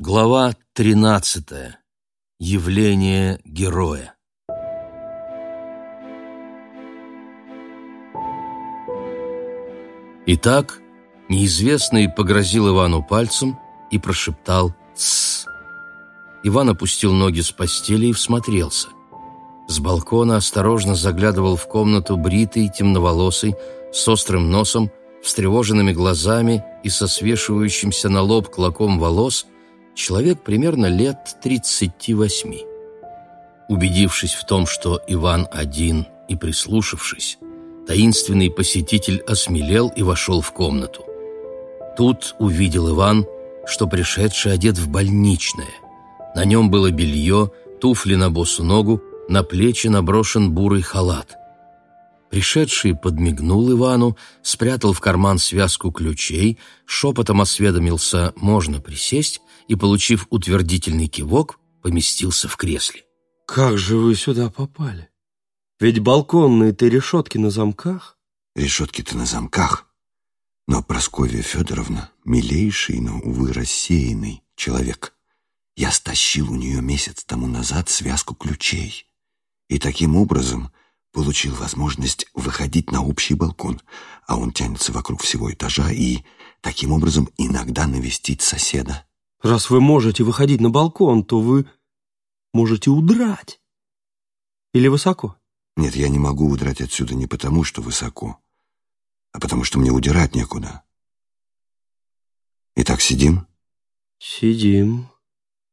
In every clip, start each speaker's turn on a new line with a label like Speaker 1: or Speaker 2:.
Speaker 1: Глава 13. Явление героя. Итак, неизвестный погрозил Ивану пальцем и прошептал «Тссс». Иван опустил ноги с постели и всмотрелся. С балкона осторожно заглядывал в комнату бритый, темноволосый, с острым носом, встревоженными глазами и со свешивающимся на лоб клоком волос – человек примерно лет 38. Убедившись в том, что Иван один и прислушавшись, таинственный посетитель осмелел и вошел в комнату. Тут увидел Иван, что пришедший одет в больничное. На нем было белье, туфли на босу ногу, на плечи наброшен бурый халат. Пришедший подмигнул Ивану, спрятал в карман связку ключей, шепотом осведомился «можно присесть» и, получив утвердительный кивок, поместился в кресле.
Speaker 2: «Как же вы сюда попали? Ведь балконные-то решетки на замках?»
Speaker 3: «Решетки-то на замках. Но Прасковья Федоровна — милейший, но, увы, рассеянный человек. Я стащил у нее месяц тому назад связку ключей. И таким образом получил возможность выходить на общий балкон, а он тянется вокруг всего этажа и, таким образом, иногда навестить соседа.
Speaker 2: Раз вы можете выходить на балкон, то вы можете удрать. Или высоко?
Speaker 3: Нет, я не могу удрать отсюда не потому, что высоко, а потому что мне удирать некуда. Итак, сидим?
Speaker 2: Сидим.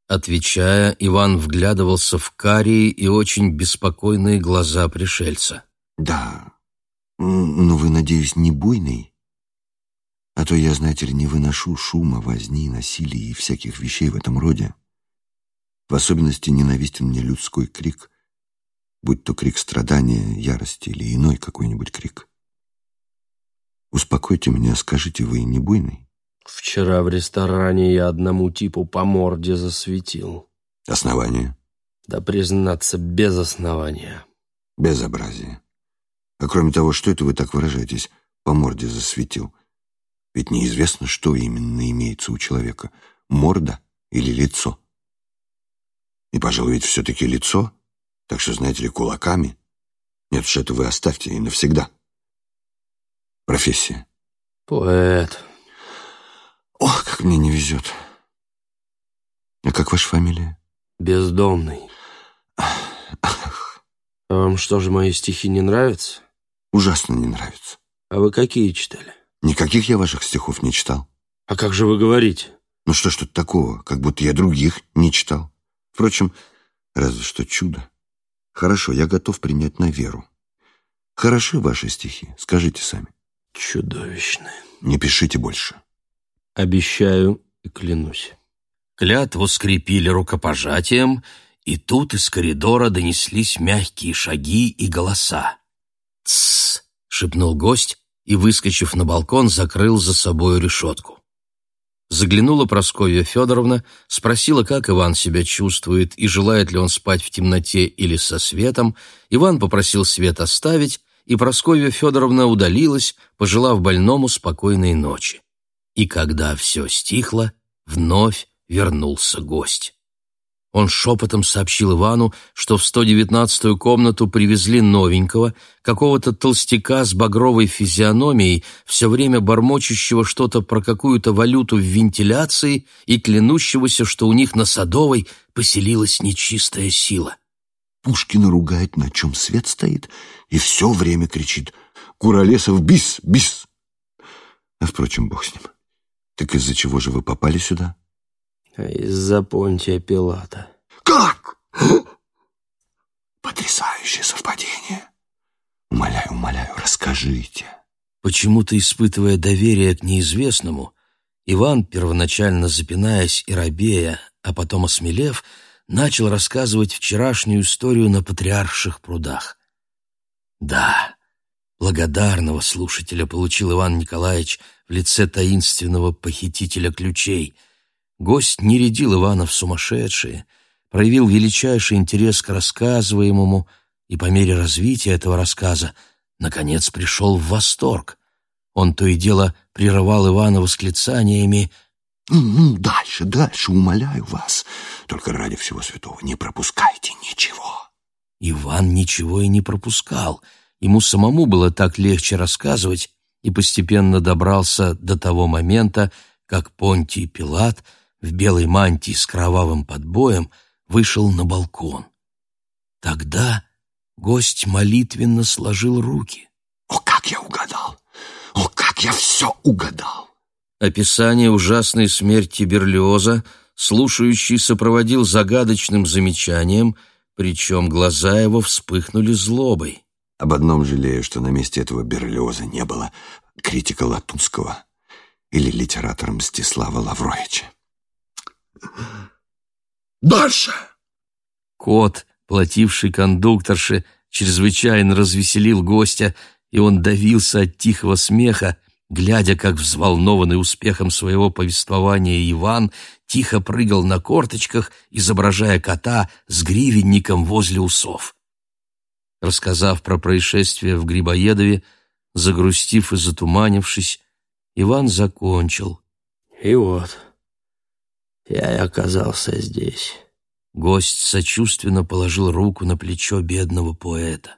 Speaker 1: Отвечая, Иван вглядывался в карие и очень беспокойные глаза пришельца.
Speaker 3: Да, но вы, надеюсь, не буйный? А то я, знаете ли, не выношу шума, возни, насилия и всяких вещей в этом роде. В особенности ненавистен мне людской крик, будь то крик страдания, ярости или иной какой-нибудь крик. Успокойте меня, скажите, вы не буйный?
Speaker 2: Вчера в ресторане я одному типу по морде засветил.
Speaker 3: Основание?
Speaker 2: Да, признаться, без основания.
Speaker 3: Безобразие. А кроме того, что это вы так выражаетесь, по морде засветил? Ведь неизвестно, что именно имеется у человека, морда или лицо. И, пожалуй, ведь все-таки лицо, так что, знаете ли, кулаками. Нет уж, это вы оставьте и навсегда. Профессия.
Speaker 2: Поэт.
Speaker 3: Ох, как мне не везет. А как ваша фамилия?
Speaker 2: Бездомный.
Speaker 3: Ах,
Speaker 2: А вам что же, мои стихи не нравятся?
Speaker 3: ужасно не нравится.
Speaker 2: А вы какие читали?
Speaker 3: Никаких я ваших стихов не читал.
Speaker 2: А как же вы говорите?
Speaker 3: Ну что ж тут такого, как будто я других не читал. Впрочем, разве что чудо. Хорошо, я готов принять на веру. Хороши ваши стихи, скажите сами.
Speaker 2: Чудовищное.
Speaker 3: Не пишите больше.
Speaker 2: Обещаю и клянусь.
Speaker 1: Клятву скрепили рукопожатием, и тут из коридора донеслись мягкие шаги и голоса. «Тссс!» — шепнул гость и, выскочив на балкон, закрыл за собой решетку. Заглянула Прасковья Федоровна, спросила, как Иван себя чувствует и желает ли он спать в темноте или со светом. Иван попросил свет оставить, и Прасковья Федоровна удалилась, пожелав больному спокойной ночи. И когда все стихло, вновь вернулся гость. Он шепотом сообщил Ивану, что в 119-ю комнату привезли новенького, какого-то толстяка с багровой физиономией, все время бормочущего что-то про какую-то валюту в вентиляции и клянущегося, что у них на Садовой поселилась нечистая сила.
Speaker 3: Пушкина ругает, на чем свет стоит, и все время кричит «Куролесов, бис, бис!» А, впрочем, бог с ним. Так из-за чего же вы попали сюда?
Speaker 2: Из-за Понтия Пилата.
Speaker 3: Как? Потрясающее совпадение. Умоляю, умоляю, расскажите.
Speaker 1: Почему-то испытывая доверие к неизвестному, Иван, первоначально запинаясь и робея, а потом осмелев, начал рассказывать вчерашнюю историю на Патриарших прудах. Да, благодарного слушателя получил Иван Николаевич в лице таинственного похитителя ключей. Гость не рядил Ивана в сумасшедшие, проявил величайший интерес к рассказываемому и по мере развития этого рассказа наконец пришел в восторг. Он то и дело прерывал Ивана восклицаниями
Speaker 3: Ну, дальше, дальше, умоляю вас. Только ради всего святого не пропускайте ничего.
Speaker 1: Иван ничего и не пропускал. Ему самому было так легче рассказывать, и постепенно добрался до того момента, как Понтий Пилат в белой мантии с кровавым подбоем вышел на балкон. Тогда гость молитвенно сложил руки.
Speaker 3: О, как я угадал! О, как я все угадал!
Speaker 1: Описание ужасной смерти Берлиоза слушающий сопроводил загадочным замечанием, причем глаза его вспыхнули злобой.
Speaker 3: Об одном жалею, что на месте этого Берлиоза не было критика Латунского или литератора Мстислава Лавровича. Дальше!
Speaker 1: Кот, плативший кондукторше, чрезвычайно развеселил гостя, и он давился от тихого смеха, глядя, как взволнованный успехом своего повествования Иван тихо прыгал на корточках, изображая кота с гривенником возле усов. Рассказав про происшествие в Грибоедове, загрустив и затуманившись, Иван закончил.
Speaker 2: «И вот, я и оказался здесь».
Speaker 1: Гость сочувственно положил руку на плечо бедного поэта.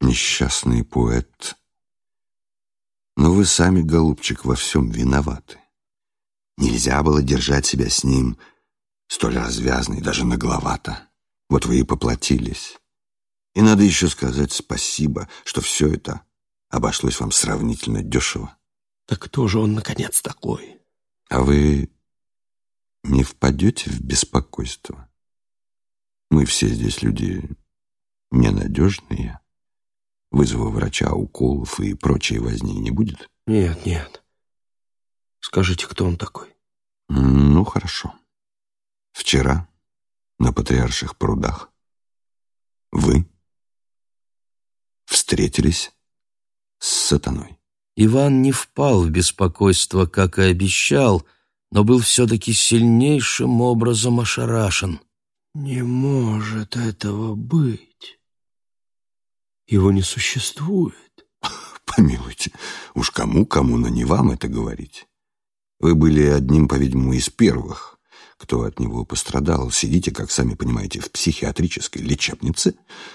Speaker 3: Несчастный поэт. Но вы сами, голубчик, во всем виноваты. Нельзя было держать себя с ним столь развязно и даже нагловато. Вот вы и поплатились. И надо еще сказать спасибо, что все это обошлось вам сравнительно дешево.
Speaker 2: Так кто же он, наконец, такой?
Speaker 3: А вы не впадете в беспокойство? Мы все здесь люди ненадежные. Вызова врача, уколов и прочей возни не будет?
Speaker 2: Нет, нет. Скажите, кто он такой?
Speaker 3: Ну, хорошо. Вчера на Патриарших прудах вы встретились с сатаной.
Speaker 1: Иван не впал в беспокойство, как и обещал, но был все-таки сильнейшим образом ошарашен.
Speaker 2: «Не может этого быть. Его не существует».
Speaker 3: Помилуйте, уж кому-кому, но не вам это говорить. Вы были одним, по-видимому, из первых, кто от него пострадал. Сидите, как сами понимаете, в психиатрической лечебнице,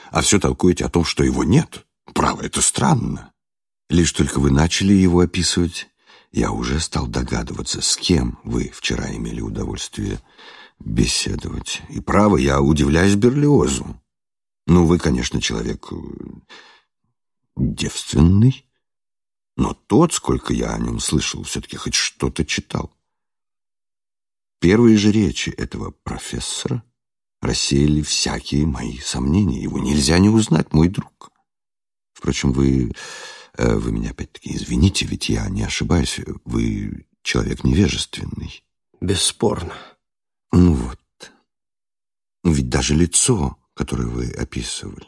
Speaker 3: а все толкуете о том, что его нет. Право, это странно. Лишь только вы начали его описывать, я уже стал догадываться, с кем вы вчера имели удовольствие беседовать. И право, я удивляюсь Берлиозу. Ну, вы, конечно, человек э, девственный, но тот, сколько я о нем слышал, все-таки хоть что-то читал. Первые же речи этого профессора рассеяли всякие мои сомнения. Его нельзя не узнать, мой друг. Впрочем, вы, вы меня опять-таки извините, ведь я не ошибаюсь. Вы человек невежественный.
Speaker 2: Бесспорно.
Speaker 3: Ну вот. Ну ведь даже лицо, которое вы описывали,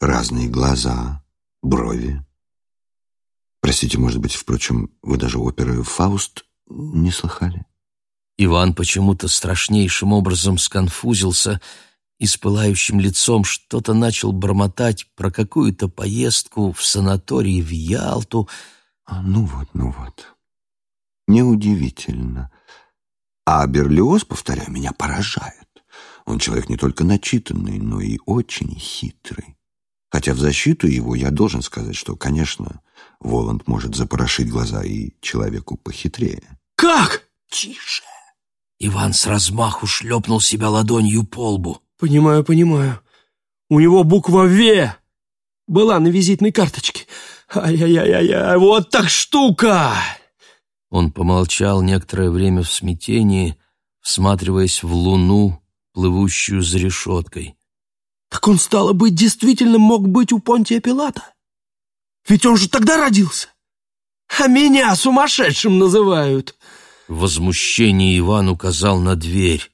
Speaker 3: разные глаза, брови. Простите, может быть, впрочем, вы даже оперы «Фауст» не слыхали?
Speaker 1: Иван почему-то страшнейшим образом сконфузился и с пылающим лицом что-то начал бормотать про какую-то поездку в санаторий в Ялту.
Speaker 3: А, ну вот, ну вот. Неудивительно. А Берлиоз, повторяю, меня поражает. Он человек не только начитанный, но и очень хитрый. Хотя в защиту его я должен сказать, что, конечно, Воланд может запорошить глаза и человеку похитрее.
Speaker 2: Как?
Speaker 3: Тише!
Speaker 1: Иван с размаху шлепнул себя ладонью по лбу.
Speaker 2: Понимаю, понимаю. У него буква «В» была на визитной карточке. Ай-яй-яй-яй, вот так штука!
Speaker 1: Он помолчал некоторое время в смятении, всматриваясь в луну, плывущую за решеткой.
Speaker 2: Так он, стало быть, действительно мог быть у Понтия Пилата? Ведь он же тогда родился. А меня сумасшедшим называют.
Speaker 1: В возмущении Иван указал на дверь.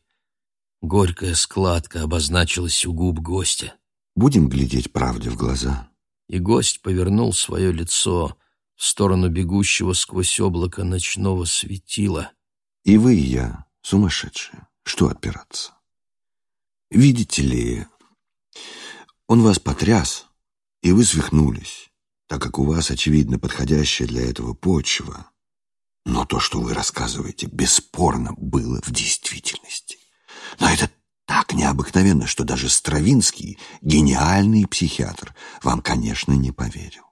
Speaker 1: Горькая складка обозначилась у губ гостя.
Speaker 3: Будем глядеть правде в глаза.
Speaker 1: И гость повернул свое лицо в сторону бегущего сквозь облако ночного светила.
Speaker 3: И вы, и я сумасшедшие. Что отпираться? Видите ли, он вас потряс, и вы свихнулись, так как у вас, очевидно, подходящая для этого почва. Но то, что вы рассказываете, бесспорно было в действительности. Но это так необыкновенно, что даже Стравинский, гениальный психиатр, вам, конечно, не поверил.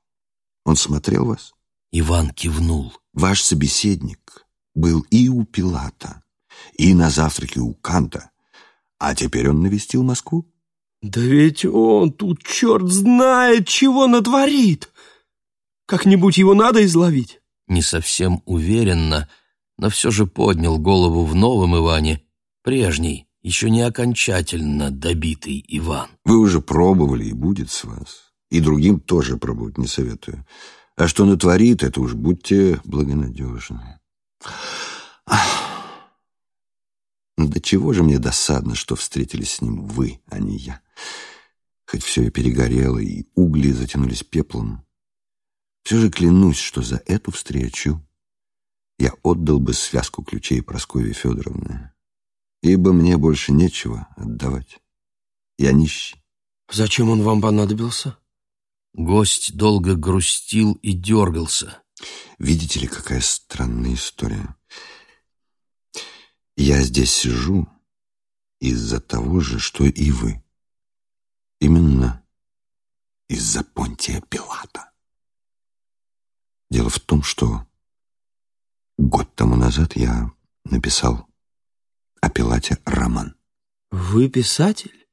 Speaker 3: Он смотрел вас?
Speaker 1: Иван кивнул.
Speaker 3: Ваш собеседник был и у Пилата, и на завтраке у Канта, а теперь он навестил Москву?
Speaker 2: Да ведь он тут черт знает, чего натворит. Как-нибудь его надо изловить.
Speaker 1: Не совсем уверенно, но все же поднял голову в новом Иване, прежний, еще не окончательно добитый Иван.
Speaker 3: Вы уже пробовали, и будет с вас. И другим тоже пробовать не советую. А что натворит, это уж будьте благонадежны. Ах. До чего же мне досадно, что встретились с ним вы, а не я. Хоть все и перегорело, и угли затянулись пеплом. Все же клянусь, что за эту встречу я отдал бы связку ключей Прасковье Федоровне ибо мне больше нечего отдавать. Я нищий.
Speaker 2: Зачем он вам понадобился?
Speaker 1: Гость долго грустил и дергался.
Speaker 3: Видите ли, какая странная история. Я здесь сижу из-за того же, что и вы. Именно из-за Понтия Пилата. Дело в том, что год тому назад я написал о Пилате роман.
Speaker 2: «Вы писатель?»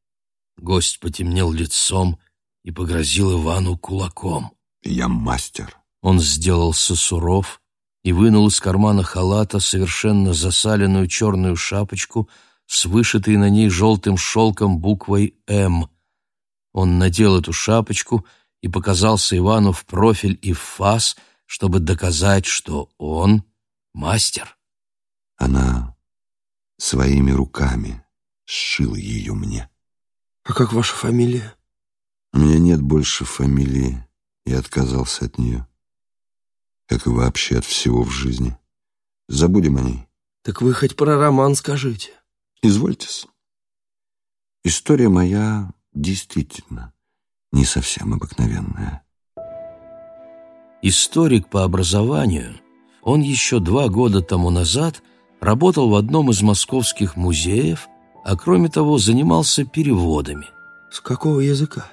Speaker 1: Гость потемнел лицом и погрозил Ивану кулаком.
Speaker 3: «Я мастер».
Speaker 1: Он сделался суров и вынул из кармана халата совершенно засаленную черную шапочку с вышитой на ней желтым шелком буквой «М». Он надел эту шапочку и показался Ивану в профиль и в фас, чтобы доказать, что он мастер.
Speaker 3: Она своими руками сшил ее мне.
Speaker 2: А как ваша фамилия?
Speaker 3: У меня нет больше фамилии. Я отказался от нее. Как и вообще от всего в жизни. Забудем о ней.
Speaker 2: Так вы хоть про роман скажите.
Speaker 3: Извольтесь. История моя действительно не совсем обыкновенная.
Speaker 1: Историк по образованию, он еще два года тому назад работал в одном из московских музеев, а кроме того занимался переводами.
Speaker 2: С какого языка?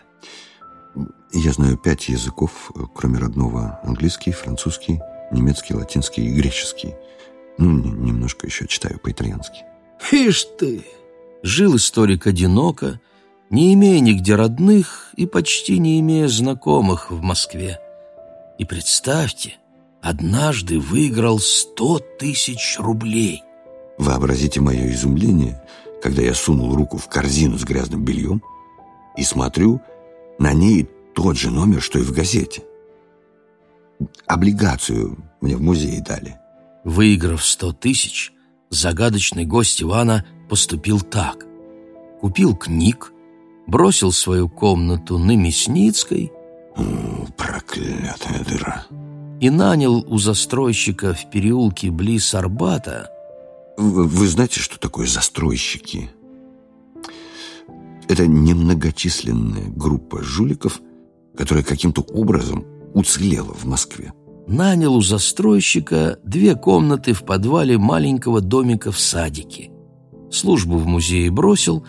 Speaker 3: Я знаю пять языков, кроме родного. Английский, французский, немецкий, латинский и греческий. Ну, немножко еще читаю по-итальянски.
Speaker 2: Ишь ты!
Speaker 1: Жил историк одиноко, не имея нигде родных и почти не имея знакомых в Москве. И представьте, однажды выиграл сто тысяч рублей.
Speaker 3: Вообразите мое изумление, когда я сунул руку в корзину с грязным бельем и смотрю, на ней тот же номер, что и в газете. Облигацию мне в музее дали.
Speaker 1: Выиграв сто тысяч, загадочный гость Ивана поступил так. Купил книг, бросил свою комнату на Мясницкой.
Speaker 3: Проклятая дыра
Speaker 1: и нанял у застройщика в переулке близ Арбата.
Speaker 3: Вы, вы знаете, что такое застройщики? Это немногочисленная группа жуликов, которая каким-то образом уцелела в Москве.
Speaker 1: Нанял у застройщика две комнаты в подвале маленького домика в садике. Службу в музее бросил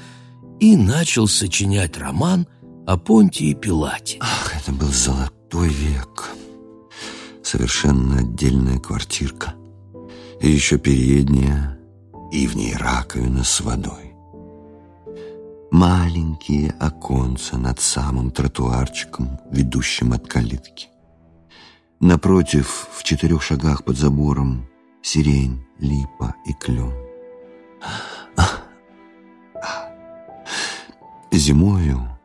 Speaker 1: и начал сочинять роман о Понтии Пилате.
Speaker 3: Ах, это был золотой век совершенно отдельная квартирка. И еще передняя, и в ней раковина с водой. Маленькие оконца над самым тротуарчиком, ведущим от калитки. Напротив, в четырех шагах под забором, сирень, липа и клен. Зимою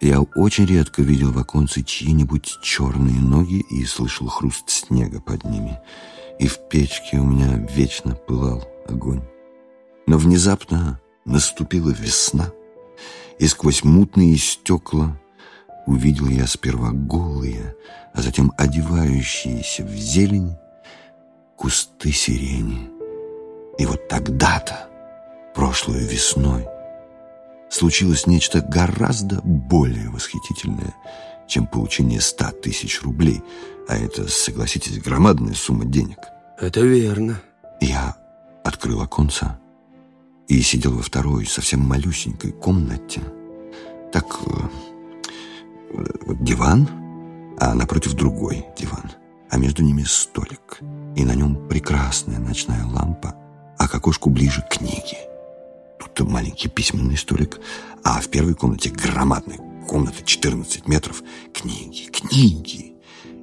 Speaker 3: я очень редко видел в оконце чьи-нибудь черные ноги и слышал хруст снега под ними. И в печке у меня вечно пылал огонь. Но внезапно наступила весна, и сквозь мутные стекла увидел я сперва голые, а затем одевающиеся в зелень кусты сирени. И вот тогда-то, прошлой весной, случилось нечто гораздо более восхитительное, чем получение ста тысяч рублей, а это, согласитесь, громадная сумма денег.
Speaker 2: Это верно.
Speaker 3: Я открыл оконца и сидел во второй, совсем малюсенькой комнате. Так, э, вот диван, а напротив другой диван, а между ними столик. И на нем прекрасная ночная лампа, а к окошку ближе книги. Тут маленький письменный столик, а в первой комнате громадная комната 14 метров. Книги, книги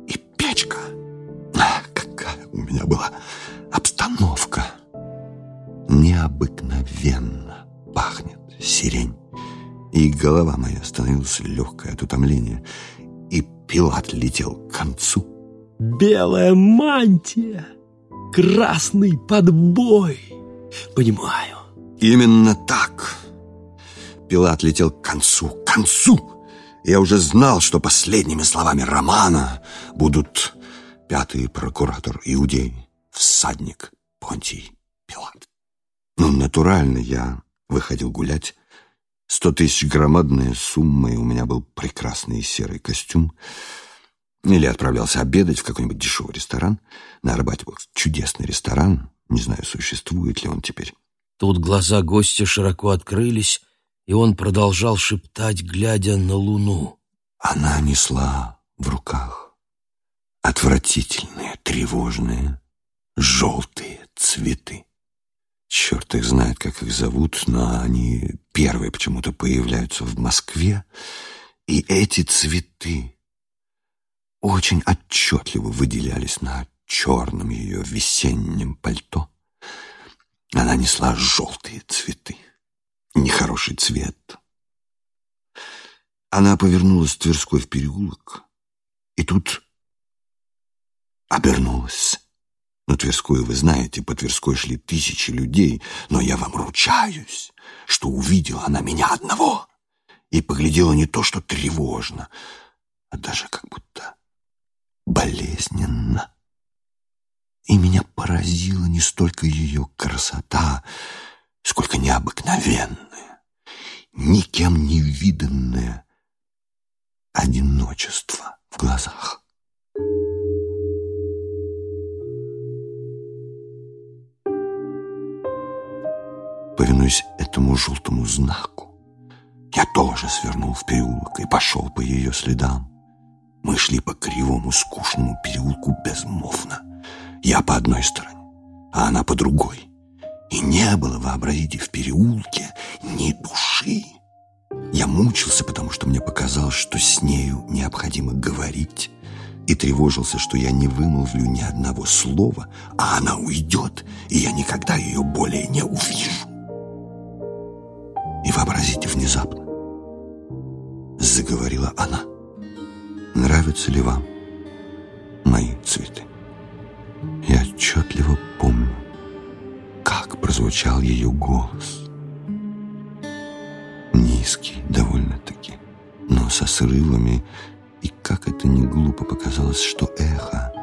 Speaker 3: и печка. Ах, какая у меня была обстановка. Необыкновенно пахнет сирень. И голова моя становилась легкой от утомления. И Пилат летел к концу.
Speaker 2: Белая мантия, красный подбой. Понимаю.
Speaker 3: Именно так. Пилат летел к концу, к концу. Я уже знал, что последними словами романа будут пятый прокуратор Иудеи, всадник Понтий Пилат. Ну, натурально я выходил гулять. Сто тысяч громадная сумма, и у меня был прекрасный серый костюм. Или отправлялся обедать в какой-нибудь дешевый ресторан. На Арбате был чудесный ресторан. Не знаю, существует ли он теперь.
Speaker 1: Тут глаза гостя широко открылись, и он продолжал шептать, глядя на луну.
Speaker 3: Она несла в руках отвратительные, тревожные, желтые цветы. Черт их знает, как их зовут, но они первые почему-то появляются в Москве. И эти цветы очень отчетливо выделялись на черном ее весеннем пальто. Она несла желтые цветы. Нехороший цвет. Она повернулась Тверской в переулок, и тут обернулась. На Тверскую, вы знаете, по Тверской шли тысячи людей, но я вам ручаюсь, что увидела она меня одного и поглядела не то что тревожно, а даже как будто болезненно. И меня поразила не столько ее красота, сколько необыкновенное, никем не виданное одиночество в глазах. Повинуясь этому желтому знаку, я тоже свернул в переулок и пошел по ее следам. Мы шли по кривому, скучному переулку безмолвно. Я по одной стороне, а она по другой. И не было, вообразите, в переулке ни души. Я мучился, потому что мне показалось, что с нею необходимо говорить, и тревожился, что я не вымолвлю ни одного слова, а она уйдет, и я никогда ее более не увижу. И вообразите внезапно, заговорила она, нравятся ли вам мои цветы? Я отчетливо помню, как прозвучал ее голос. Низкий довольно-таки, но со срывами, и как это не глупо показалось, что эхо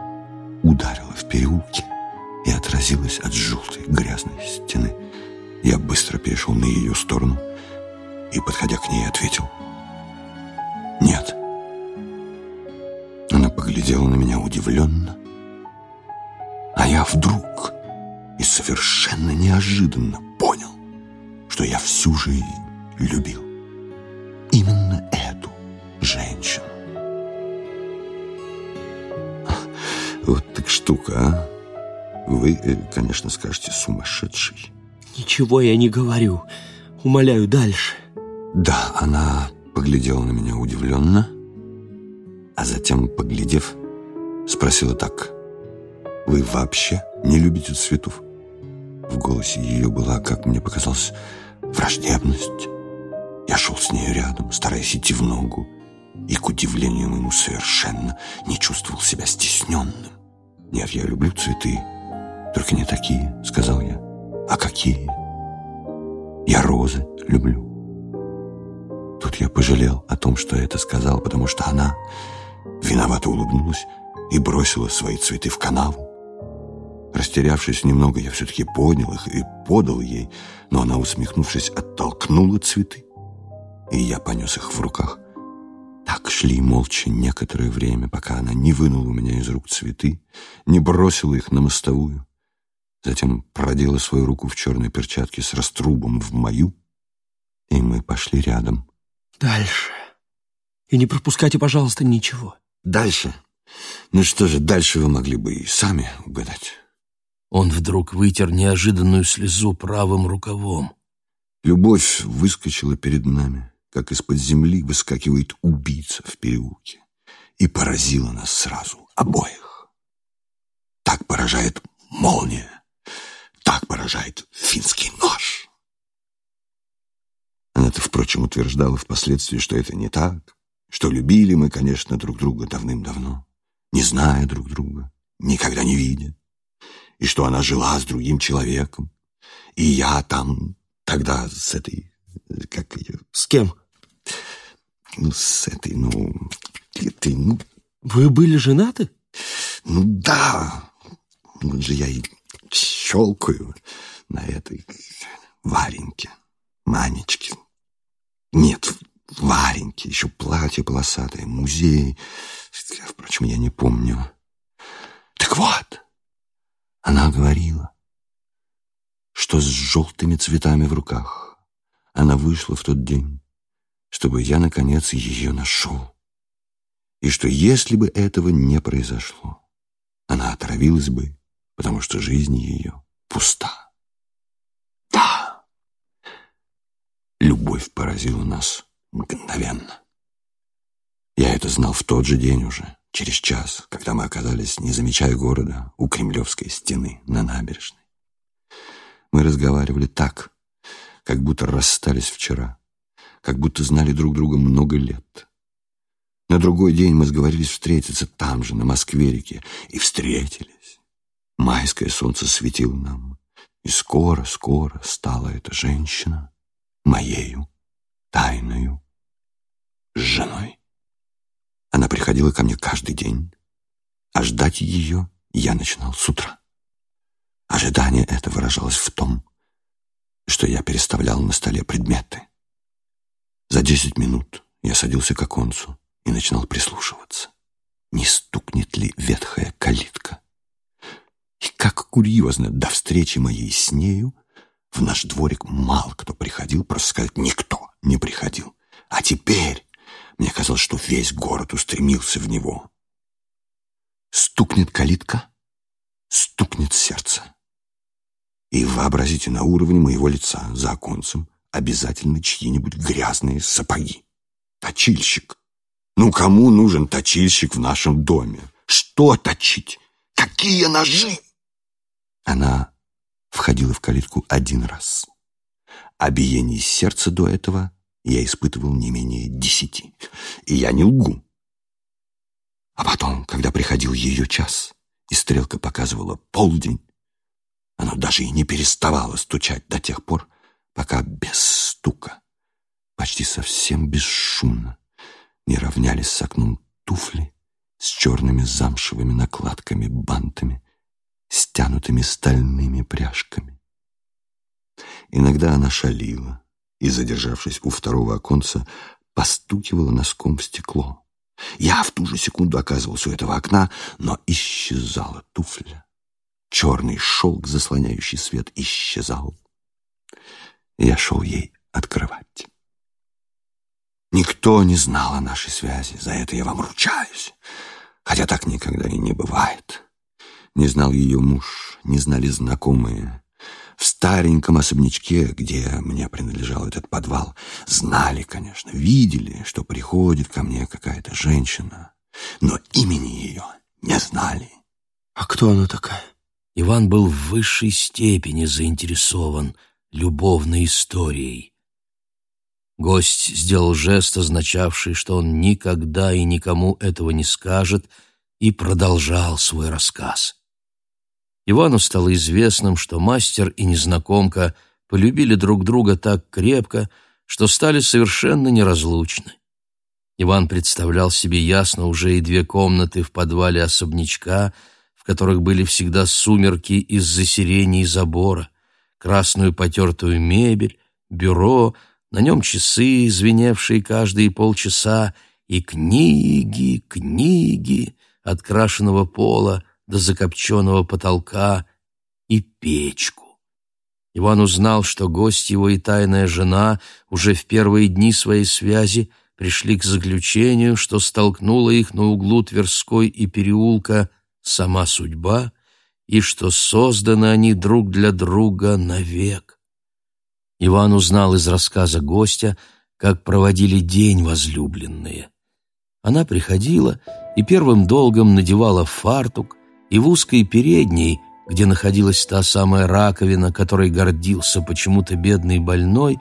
Speaker 3: ударило в переулке и отразилось от желтой грязной стены. Я быстро перешел на ее сторону и, подходя к ней, ответил «Нет». Она поглядела на меня удивленно, а я вдруг и совершенно неожиданно понял, что я всю жизнь любил именно эту женщину. Вот так штука, а? Вы, э, конечно, скажете, сумасшедший.
Speaker 2: Ничего я не говорю. Умоляю, дальше.
Speaker 3: Да, она поглядела на меня удивленно, а затем, поглядев, спросила так. «Вы вообще не любите цветов?» В голосе ее была, как мне показалось, враждебность. Я шел с нею рядом, стараясь идти в ногу, и, к удивлению моему, совершенно не чувствовал себя стесненным. «Нет, я люблю цветы, только не такие», — сказал я. «А какие?» «Я розы люблю». Тут я пожалел о том, что это сказал, потому что она виновато улыбнулась и бросила свои цветы в канаву. Растерявшись немного, я все-таки поднял их и подал ей, но она, усмехнувшись, оттолкнула цветы, и я понес их в руках. Так шли молча некоторое время, пока она не вынула у меня из рук цветы, не бросила их на мостовую, затем продела свою руку в черной перчатке с раструбом в мою, и мы пошли рядом.
Speaker 2: Дальше. И не пропускайте, пожалуйста, ничего.
Speaker 3: Дальше? Ну что же, дальше вы могли бы и сами угадать.
Speaker 1: Он вдруг вытер неожиданную слезу правым рукавом.
Speaker 3: Любовь выскочила перед нами, как из-под земли выскакивает убийца в переулке, и поразила нас сразу, обоих. Так поражает молния, так поражает финский нож. Она-то, впрочем, утверждала впоследствии, что это не так, что любили мы, конечно, друг друга давным-давно, не зная друг друга, никогда не видя, и что она жила с другим человеком, и я там тогда с этой, как ее...
Speaker 2: С кем?
Speaker 3: Ну, с этой, ну, этой, ну...
Speaker 2: Вы были женаты?
Speaker 3: Ну, да. Вот же я и щелкаю на этой Вареньке, Манечке. Нет, Вареньке, еще платье полосатое, музей. Впрочем, я не помню. Так вот, она говорила, что с желтыми цветами в руках она вышла в тот день, чтобы я, наконец, ее нашел. И что если бы этого не произошло, она отравилась бы, потому что жизнь ее пуста. Да, любовь поразила нас мгновенно. Я это знал в тот же день уже через час, когда мы оказались, не замечая города, у Кремлевской стены на набережной. Мы разговаривали так, как будто расстались вчера, как будто знали друг друга много лет. На другой день мы сговорились встретиться там же, на Москве-реке, и встретились. Майское солнце светило нам, и скоро-скоро стала эта женщина моею тайною женой. Она приходила ко мне каждый день, а ждать ее я начинал с утра. Ожидание это выражалось в том, что я переставлял на столе предметы. За десять минут я садился к оконцу и начинал прислушиваться, не стукнет ли ветхая калитка. И как курьезно до встречи моей с нею в наш дворик мало кто приходил, просто сказать, никто не приходил. А теперь мне казалось, что весь город устремился в него. Стукнет калитка, стукнет сердце. И вообразите на уровне моего лица за оконцем обязательно чьи-нибудь грязные сапоги. Точильщик. Ну, кому нужен точильщик в нашем доме? Что точить? Какие ножи? Она входила в калитку один раз. А биение сердца до этого я испытывал не менее десяти. И я не лгу. А потом, когда приходил ее час, и стрелка показывала полдень, оно даже и не переставало стучать до тех пор, пока без стука, почти совсем бесшумно, не равнялись с окном туфли с черными замшевыми накладками, бантами, стянутыми стальными пряжками. Иногда она шалила, и, задержавшись у второго оконца, постукивала носком в стекло. Я в ту же секунду оказывался у этого окна, но исчезала туфля. Черный шелк, заслоняющий свет, исчезал. Я шел ей открывать. Никто не знал о нашей связи, за это я вам ручаюсь, хотя так никогда и не бывает. Не знал ее муж, не знали знакомые, в стареньком особнячке, где мне принадлежал этот подвал, знали, конечно, видели, что приходит ко мне какая-то женщина, но имени ее не знали.
Speaker 2: А кто она такая?
Speaker 1: Иван был в высшей степени заинтересован любовной историей. Гость сделал жест, означавший, что он никогда и никому этого не скажет, и продолжал свой рассказ. Ивану стало известным, что мастер и незнакомка полюбили друг друга так крепко, что стали совершенно неразлучны. Иван представлял себе ясно уже и две комнаты в подвале особнячка, в которых были всегда сумерки из-за сирений забора, красную потертую мебель, бюро, на нем часы, звеневшие каждые полчаса, и книги, книги от крашеного пола до закопченного потолка и печку. Иван узнал, что гость его и тайная жена уже в первые дни своей связи пришли к заключению, что столкнула их на углу Тверской и переулка сама судьба, и что созданы они друг для друга навек. Иван узнал из рассказа гостя, как проводили день возлюбленные. Она приходила и первым долгом надевала фартук, и в узкой передней, где находилась та самая раковина, которой гордился почему-то бедный больной,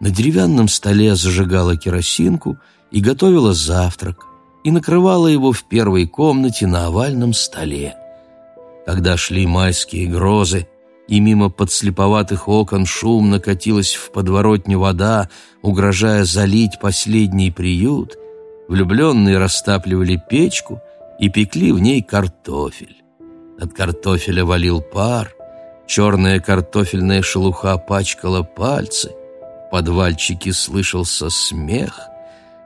Speaker 1: на деревянном столе зажигала керосинку и готовила завтрак, и накрывала его в первой комнате на овальном столе. Когда шли майские грозы, и мимо подслеповатых окон шумно катилась в подворотню вода, угрожая залить последний приют, влюбленные растапливали печку и пекли в ней картофель. От картофеля валил пар, черная картофельная шелуха пачкала пальцы, в подвальчике слышался смех,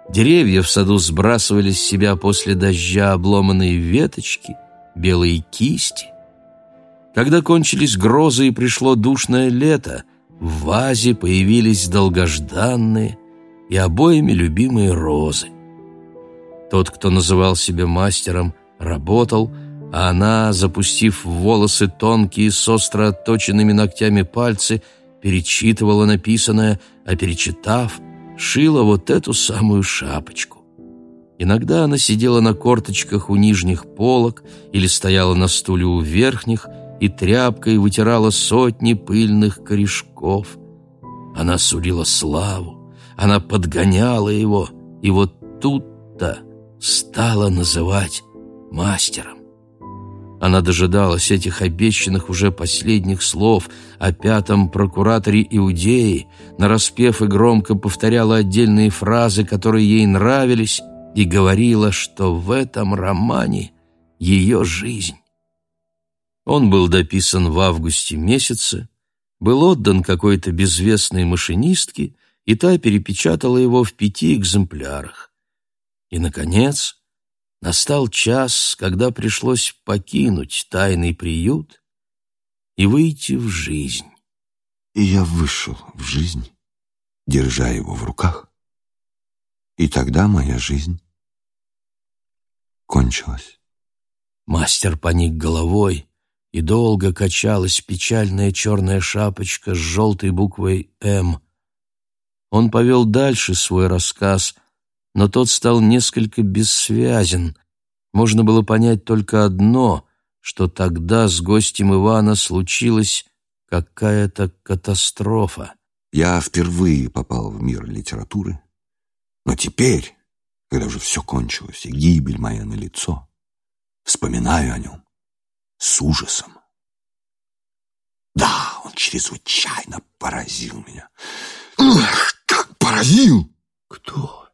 Speaker 1: деревья в саду сбрасывали с себя после дождя обломанные веточки, белые кисти. Когда кончились грозы и пришло душное лето, в вазе появились долгожданные и обоими любимые розы. Тот, кто называл себя мастером, работал, а она, запустив в волосы тонкие с остро отточенными ногтями пальцы, перечитывала написанное, а перечитав, шила вот эту самую шапочку. Иногда она сидела на корточках у нижних полок или стояла на стуле у верхних и тряпкой вытирала сотни пыльных корешков. Она сулила славу, она подгоняла его, и вот тут-то стала называть мастером. Она дожидалась этих обещанных уже последних слов о пятом прокураторе Иудеи, нараспев и громко повторяла отдельные фразы, которые ей нравились, и говорила, что в этом романе ее жизнь. Он был дописан в августе месяце, был отдан какой-то безвестной машинистке, и та перепечатала его в пяти экземплярах. И, наконец, настал час, когда пришлось покинуть тайный приют и выйти в жизнь.
Speaker 3: И я вышел в жизнь, держа его в руках. И тогда моя жизнь кончилась.
Speaker 1: Мастер поник головой, и долго качалась печальная черная шапочка с желтой буквой «М». Он повел дальше свой рассказ — но тот стал несколько бессвязен. Можно было понять только одно, что тогда с гостем Ивана случилась какая-то катастрофа.
Speaker 3: Я впервые попал в мир литературы, но теперь, когда уже все кончилось и гибель моя на лицо, вспоминаю о нем с ужасом. Да, он чрезвычайно поразил меня. Как поразил!
Speaker 2: Кто?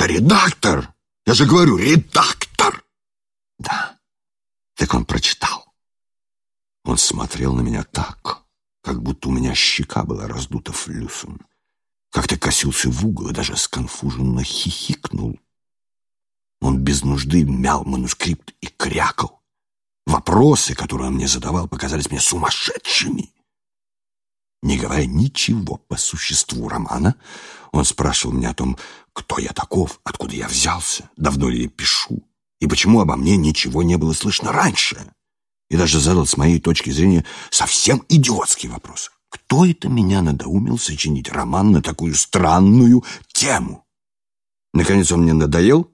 Speaker 3: Да редактор! Я же говорю, редактор! Да, так он прочитал. Он смотрел на меня так, как будто у меня щека была раздута флюсом. Как-то косился в угол и даже сконфуженно хихикнул. Он без нужды мял манускрипт и крякал. Вопросы, которые он мне задавал, показались мне сумасшедшими. Не говоря ничего по существу романа, он спрашивал меня о том, кто я таков, откуда я взялся, давно ли я пишу, и почему обо мне ничего не было слышно раньше. И даже задал с моей точки зрения совсем идиотский вопрос. Кто это меня надоумил сочинить роман на такую странную тему? Наконец он мне надоел,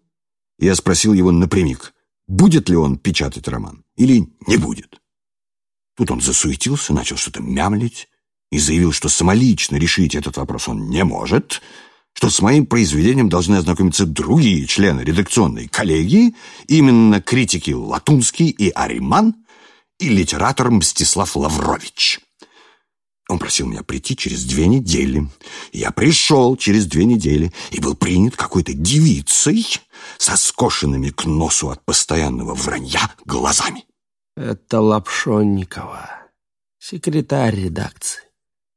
Speaker 3: и я спросил его напрямик, будет ли он печатать роман или не будет. Тут он засуетился, начал что-то мямлить, и заявил, что самолично решить этот вопрос он не может, что с моим произведением должны ознакомиться другие члены редакционной коллегии, именно критики Латунский и Ариман и литератор Мстислав Лаврович. Он просил меня прийти через две недели. Я пришел через две недели и был принят какой-то девицей со скошенными к носу от постоянного вранья глазами.
Speaker 2: Это Лапшонникова, секретарь редакции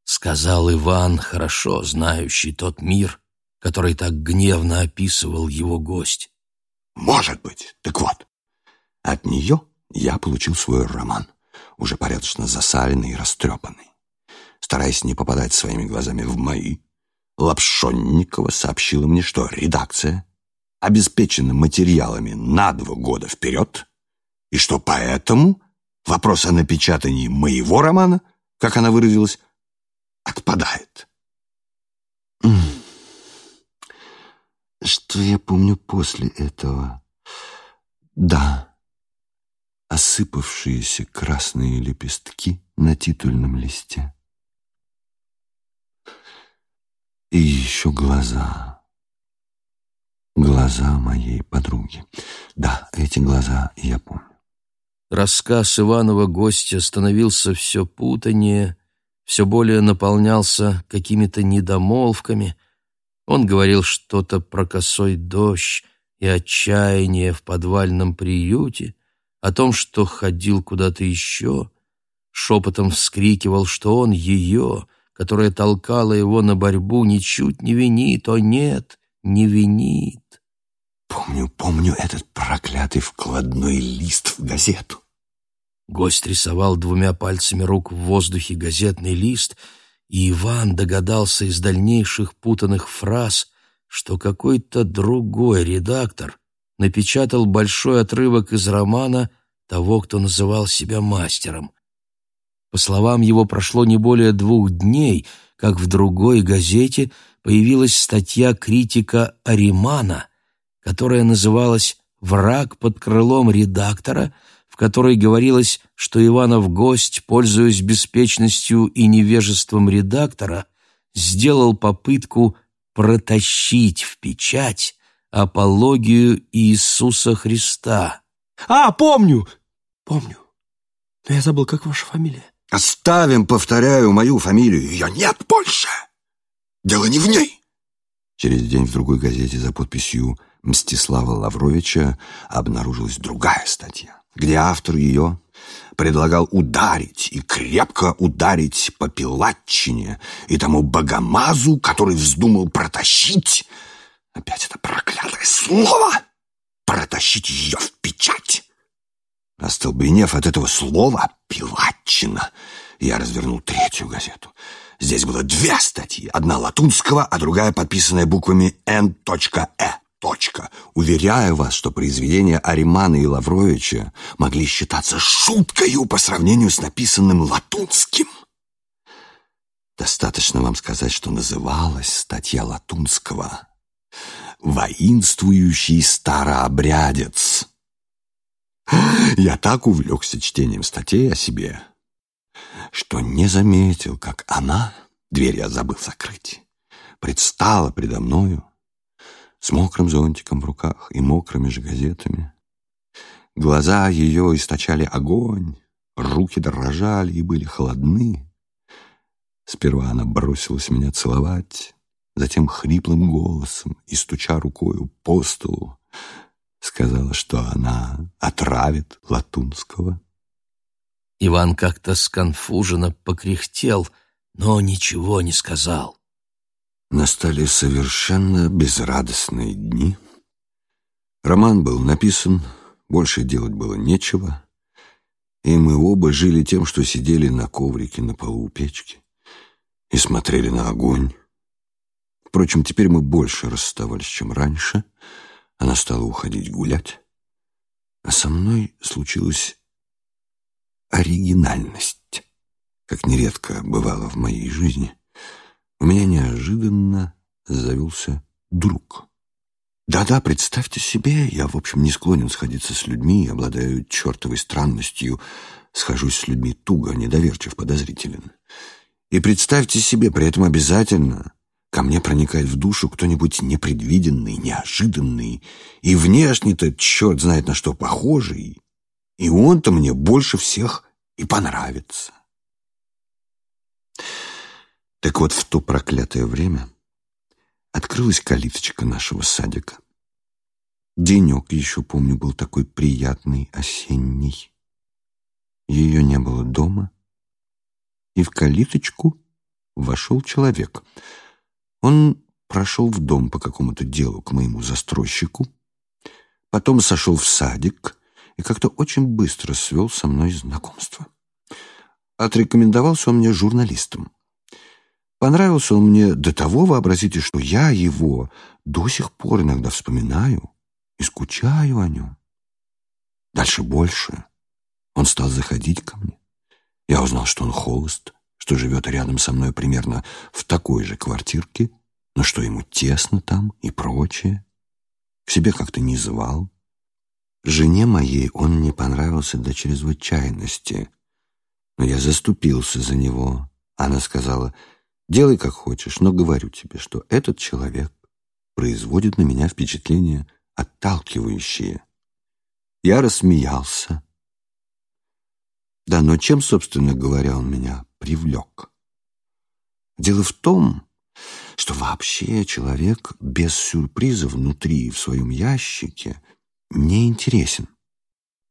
Speaker 1: сказал Иван, хорошо знающий тот мир, который так гневно описывал его гость.
Speaker 3: Может быть. Так вот, от нее я получил свой роман, уже порядочно засаленный и растрепанный. Стараясь не попадать своими глазами в мои, Лапшонникова сообщила мне, что редакция обеспечена материалами на два года вперед, и что поэтому вопрос о напечатании моего романа, как она выразилась, отпадает. Что я помню после этого? Да, осыпавшиеся красные лепестки на титульном листе. И еще глаза. Глаза моей подруги. Да, эти глаза я помню.
Speaker 1: Рассказ Иванова гостя становился все путанее, все более наполнялся какими-то недомолвками. Он говорил что-то про косой дождь и отчаяние в подвальном приюте, о том, что ходил куда-то еще, шепотом вскрикивал, что он ее, которая толкала его на борьбу, ничуть не винит, о нет, не винит.
Speaker 3: Помню, помню этот проклятый вкладной лист в газету.
Speaker 1: Гость рисовал двумя пальцами рук в воздухе газетный лист, и Иван догадался из дальнейших путанных фраз, что какой-то другой редактор напечатал большой отрывок из романа того, кто называл себя мастером. По словам его, прошло не более двух дней, как в другой газете появилась статья критика Аримана, которая называлась «Враг под крылом редактора», которой говорилось, что Иванов гость, пользуясь беспечностью и невежеством редактора, сделал попытку протащить в печать апологию Иисуса Христа.
Speaker 2: «А, помню! Помню. Но я забыл, как ваша фамилия».
Speaker 3: «Оставим, повторяю, мою фамилию. Ее нет больше. Дело не в ней». Через день в другой газете за подписью Мстислава Лавровича обнаружилась другая статья, где автор ее предлагал ударить и крепко ударить по Пилатчине и тому богомазу, который вздумал протащить, опять это проклятое слово, протащить ее в печать. Остолбенев от этого слова «пилатчина», я развернул третью газету. Здесь было две статьи, одна латунского, а другая подписанная буквами «Н.Э». Точка. Уверяю вас, что произведения Аримана и Лавровича могли считаться шуткою по сравнению с написанным латунским. Достаточно вам сказать, что называлась статья Латунского «Воинствующий старообрядец». Я так увлекся чтением статей о себе, что не заметил, как она, дверь я забыл закрыть, предстала предо мною с мокрым зонтиком в руках и мокрыми же газетами. Глаза ее источали огонь, руки дрожали и были холодны. Сперва она бросилась меня целовать, затем хриплым голосом и стуча рукою по столу, сказала, что она отравит Латунского.
Speaker 1: Иван как-то сконфуженно покряхтел, но ничего не сказал.
Speaker 3: Настали совершенно безрадостные дни. Роман был написан, больше делать было нечего, и мы оба жили тем, что сидели на коврике на полу у печки и смотрели на огонь. Впрочем, теперь мы больше расставались, чем раньше. Она стала уходить гулять, а со мной случилась оригинальность, как нередко бывало в моей жизни — у меня неожиданно завелся друг. Да-да, представьте себе, я, в общем, не склонен сходиться с людьми, обладаю чертовой странностью, схожусь с людьми туго, недоверчив, подозрителен. И представьте себе, при этом обязательно ко мне проникает в душу кто-нибудь непредвиденный, неожиданный, и внешне-то черт знает на что похожий, и он-то мне больше всех и понравится. Так вот, в то проклятое время открылась калиточка нашего садика. Денек, еще помню, был такой приятный, осенний. Ее не было дома, и в калиточку вошел человек. Он прошел в дом по какому-то делу к моему застройщику, потом сошел в садик и как-то очень быстро свел со мной знакомство. Отрекомендовался он мне журналистом. Понравился он мне до того, вообразите, что я его до сих пор иногда вспоминаю и скучаю о нем. Дальше больше. Он стал заходить ко мне. Я узнал, что он холост, что живет рядом со мной примерно в такой же квартирке, но что ему тесно там и прочее. К себе как-то не звал. Жене моей он не понравился до чрезвычайности, но я заступился за него. Она сказала, делай как хочешь, но говорю тебе, что этот человек производит на меня впечатление отталкивающее. Я рассмеялся. Да, но чем, собственно говоря, он меня привлек? Дело в том, что вообще человек без сюрприза внутри в своем ящике не интересен.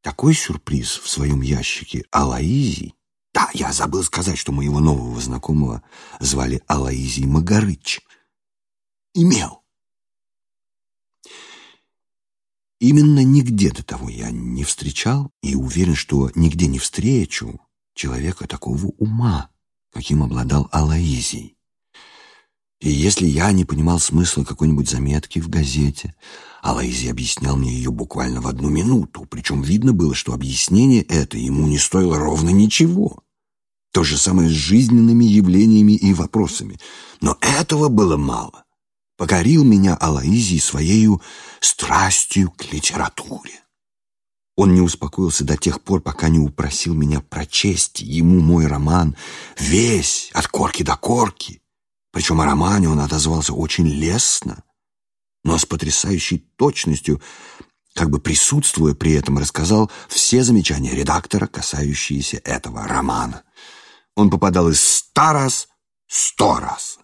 Speaker 3: Такой сюрприз в своем ящике Алаизий. Да, я забыл сказать, что моего нового знакомого звали Алаизий Магарыч. Имел. Именно нигде до того я не встречал и уверен, что нигде не встречу человека такого ума, каким обладал Алаизий. И если я не понимал смысла какой-нибудь заметки в газете, Алаизий объяснял мне ее буквально в одну минуту, причем видно было, что объяснение это ему не стоило ровно ничего. То же самое с жизненными явлениями и вопросами. Но этого было мало покорил меня Алаизий своею страстью к литературе. Он не успокоился до тех пор, пока не упросил меня прочесть ему мой роман весь, от корки до корки. Причем о романе он отозвался очень лестно, но с потрясающей точностью, как бы присутствуя при этом, рассказал все замечания редактора, касающиеся этого романа. Он попадал из ста раз сто раз.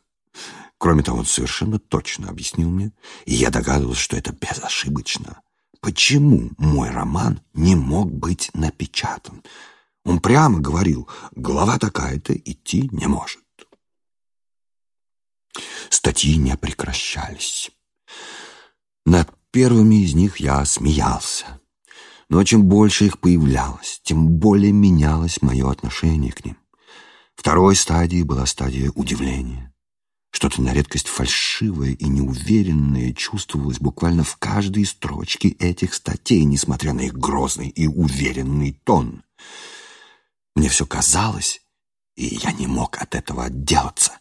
Speaker 3: Кроме того, он совершенно точно объяснил мне, и я догадывался, что это безошибочно. Почему мой роман не мог быть напечатан? Он прямо говорил, глава такая-то идти не может. Статьи не прекращались. Над первыми из них я смеялся. Но чем больше их появлялось, тем более менялось мое отношение к ним. Второй стадией была стадия удивления. Что-то на редкость фальшивое и неуверенное чувствовалось буквально в каждой строчке этих статей, несмотря на их грозный и уверенный тон. Мне все казалось, и я не мог от этого отделаться,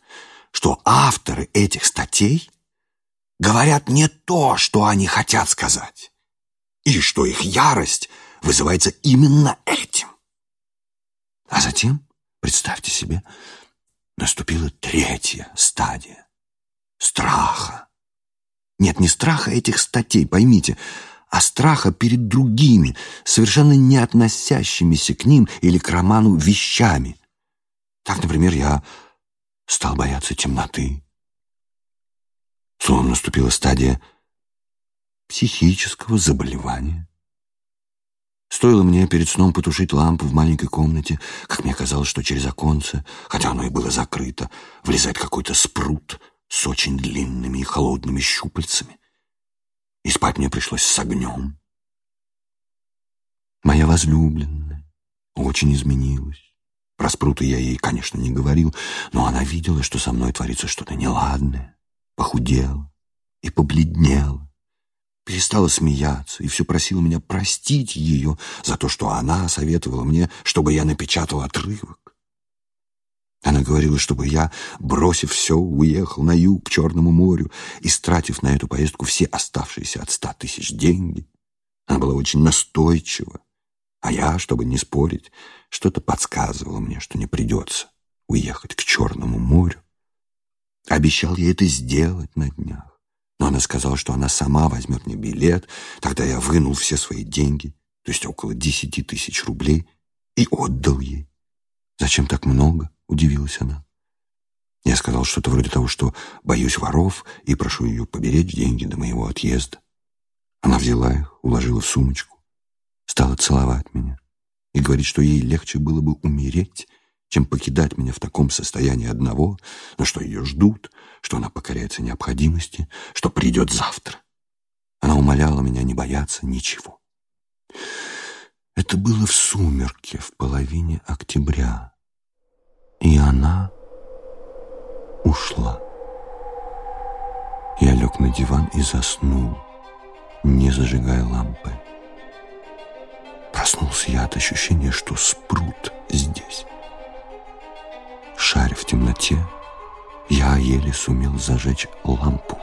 Speaker 3: что авторы этих статей говорят не то, что они хотят сказать, и что их ярость вызывается именно этим. А затем, представьте себе, наступила третья стадия — страха. Нет, не страха этих статей, поймите, а страха перед другими, совершенно не относящимися к ним или к роману вещами. Так, например, я стал бояться темноты. Словом, наступила стадия психического заболевания. Стоило мне перед сном потушить лампу в маленькой комнате, как мне казалось, что через оконце, хотя оно и было закрыто, влезает какой-то спрут с очень длинными и холодными щупальцами. И спать мне пришлось с огнем. Моя возлюбленная очень изменилась. Про спруты я ей, конечно, не говорил, но она видела, что со мной творится что-то неладное, похудела и побледнела перестала смеяться и все просила меня простить ее за то, что она советовала мне, чтобы я напечатал отрывок. Она говорила, чтобы я, бросив все, уехал на юг к Черному морю, и стратив на эту поездку все оставшиеся от ста тысяч деньги. Она была очень настойчива, а я, чтобы не спорить, что-то подсказывало мне, что не придется уехать к Черному морю. Обещал ей это сделать на днях. Но она сказала, что она сама возьмет мне билет. Тогда я вынул все свои деньги, то есть около десяти тысяч рублей, и отдал ей. «Зачем так много?» — удивилась она. Я сказал что-то вроде того, что боюсь воров и прошу ее поберечь деньги до моего отъезда. Она взяла их, уложила в сумочку, стала целовать меня и говорить, что ей легче было бы умереть, чем покидать меня в таком состоянии одного, но что ее ждут, что она покоряется необходимости, что придет завтра. Она умоляла меня не бояться ничего. Это было в сумерке, в половине октября. И она ушла. Я лег на диван и заснул, не зажигая лампы. Проснулся я от ощущения, что спрут здесь. Шаря в темноте, я еле сумел зажечь лампу.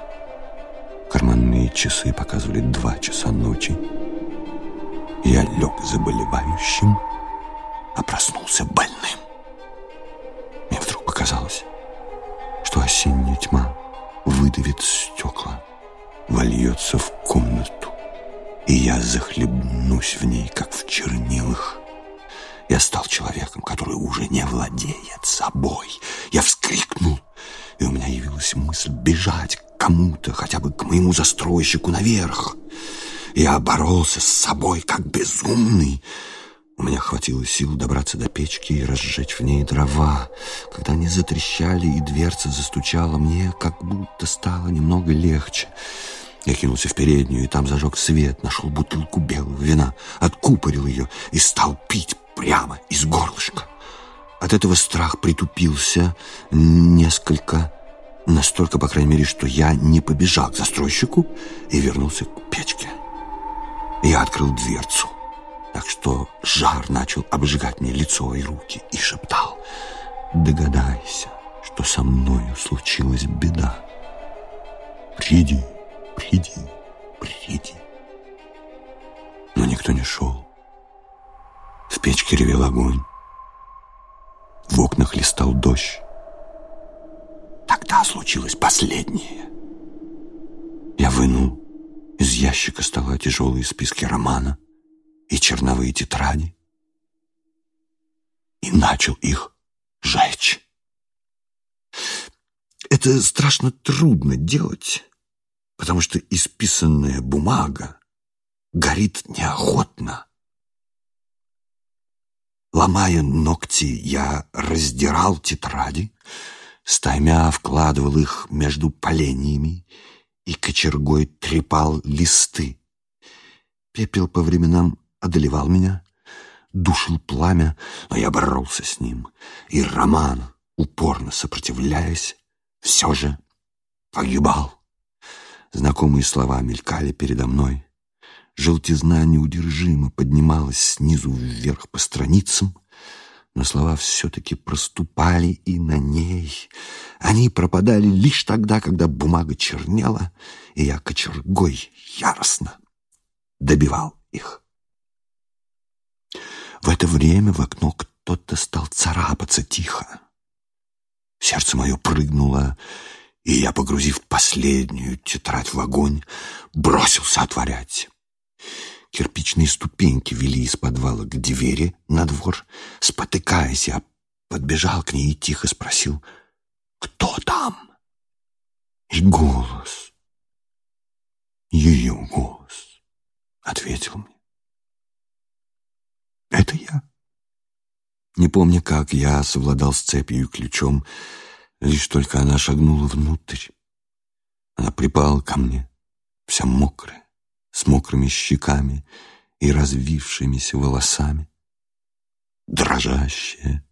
Speaker 3: Карманные часы показывали два часа ночи. Я лег заболевающим, а проснулся больным. Мне вдруг показалось, что осенняя тьма выдавит стекла, вольется в комнату, и я захлебнусь в ней, как в чернилах. Я стал человеком, который уже не владеет собой. Я вскрикнул, и у меня явилась мысль бежать к кому-то, хотя бы к моему застройщику наверх. Я боролся с собой, как безумный, у меня хватило сил добраться до печки и разжечь в ней дрова. Когда они затрещали и дверца застучала, мне как будто стало немного легче. Я кинулся в переднюю и там зажег свет, нашел бутылку белого вина, откупорил ее и стал пить прямо из горлышка. От этого страх притупился несколько, настолько, по крайней мере, что я не побежал к застройщику и вернулся к печке. Я открыл дверцу так что жар начал обжигать мне лицо и руки и шептал «Догадайся, что со мною случилась беда. Приди, приди, приди». Но никто не шел. В печке ревел огонь. В окнах листал дождь. Тогда случилось последнее. Я вынул из ящика стола тяжелые списки романа — и черновые тетради и начал их жечь. Это страшно трудно делать, потому что исписанная бумага горит неохотно. Ломая ногти, я раздирал тетради, стаймя вкладывал их между поленьями и кочергой трепал листы. Пепел по временам одолевал меня, душил пламя, но я боролся с ним. И Роман, упорно сопротивляясь, все же погибал. Знакомые слова мелькали передо мной. Желтизна неудержимо поднималась снизу вверх по страницам, но слова все-таки проступали и на ней. Они пропадали лишь тогда, когда бумага чернела, и я кочергой яростно добивал их. В это время в окно кто-то стал царапаться тихо. Сердце мое прыгнуло, и я, погрузив последнюю тетрадь в огонь, бросился отворять. Кирпичные ступеньки вели из подвала к двери на двор. Спотыкаясь, я подбежал к ней и тихо спросил, «Кто там?» И голос, ее голос, ответил мне. Это я. Не помню, как я совладал с цепью и ключом, лишь только она шагнула внутрь. Она припала ко мне, вся мокрая, с мокрыми щеками и развившимися волосами, дрожащая.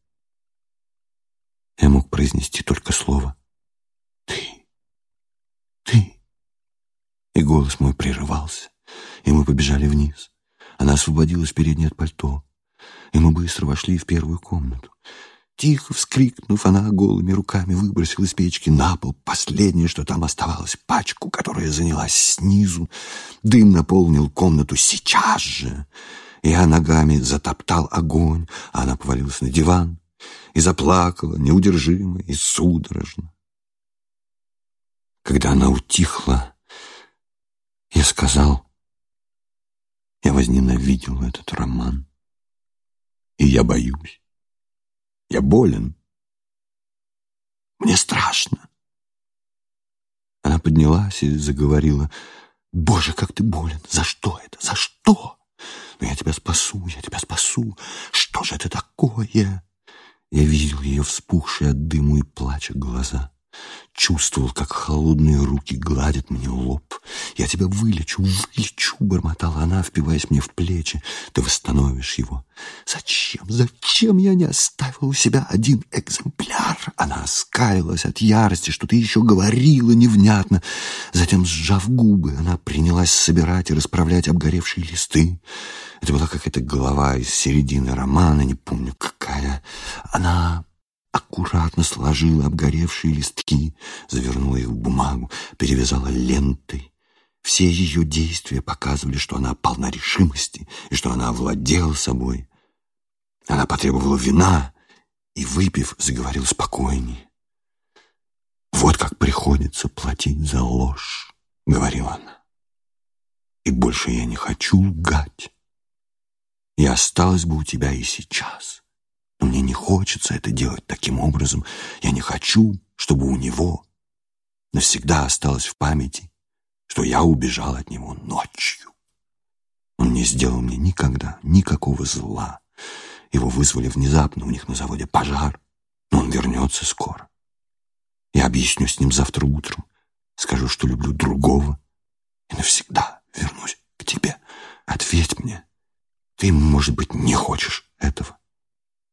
Speaker 3: Я мог произнести только слово «ты, ты». И голос мой прерывался, и мы побежали вниз. Она освободилась передней от пальто и мы быстро вошли в первую комнату. Тихо вскрикнув, она голыми руками выбросила из печки на пол последнее, что там оставалось, пачку, которая занялась снизу. Дым наполнил комнату сейчас же. Я ногами затоптал огонь, а она повалилась на диван и заплакала неудержимо и судорожно. Когда она утихла, я сказал, я возненавидел этот роман. И я боюсь. Я болен. Мне страшно. Она поднялась и заговорила. «Боже, как ты болен! За что это? За что? Но я тебя спасу, я тебя спасу. Что же это такое?» Я видел ее вспухшие от дыму и плача глаза. Чувствовал, как холодные руки гладят мне лоб. «Я тебя вылечу, вылечу!» — бормотала она, впиваясь мне в плечи. «Ты восстановишь его!» «Зачем? Зачем я не оставил у себя один экземпляр?» Она оскалилась от ярости, что ты еще говорила невнятно. Затем, сжав губы, она принялась собирать и расправлять обгоревшие листы. Это была какая-то голова из середины романа, не помню какая. Она аккуратно сложила обгоревшие листки, завернула их в бумагу, перевязала лентой. Все ее действия показывали, что она полна решимости и что она овладела собой. Она потребовала вина и, выпив, заговорила спокойнее. «Вот как приходится платить за ложь», — говорила она. «И больше я не хочу лгать. И осталась бы у тебя и сейчас». Но мне не хочется это делать таким образом. Я не хочу, чтобы у него навсегда осталось в памяти, что я убежал от него ночью. Он не сделал мне никогда никакого зла. Его вызвали внезапно, у них на заводе пожар, но он вернется скоро. Я объясню с ним завтра утром, скажу, что люблю другого и навсегда вернусь к тебе. Ответь мне, ты, может быть, не хочешь этого.